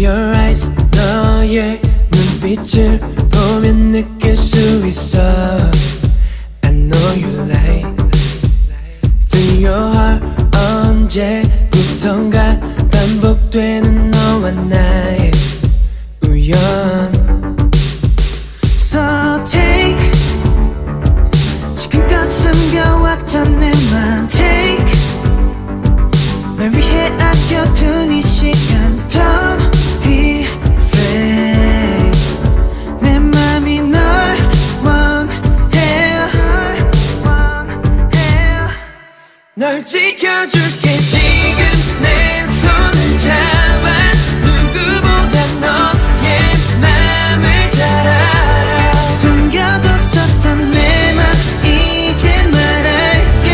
your eyes 너의 눈빛을 보면 느낄 수 있어 I know you like Feel your heart 언제부턴가 반복되는 너와 나 널 지켜줄게. 지금 내 손을 잡아 누구보다 너의 맘을 잘 알아. 숨겨뒀었던 내 맘 이젠 말할게.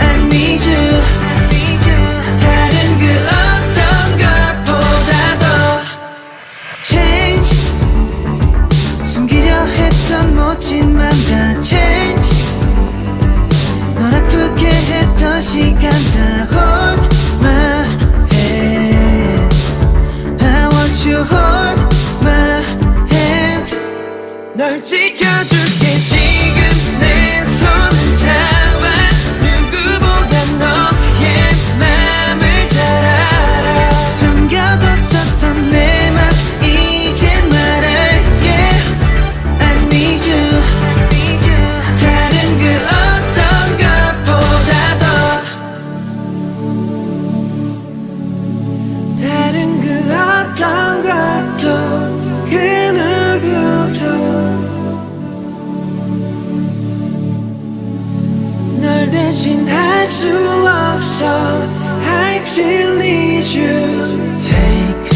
I need you. 다른 그 어떤 것보다도 Change. 숨기려 했던 멋진 맘 널 지켜줄게 대신할 수 없어 I still need you Take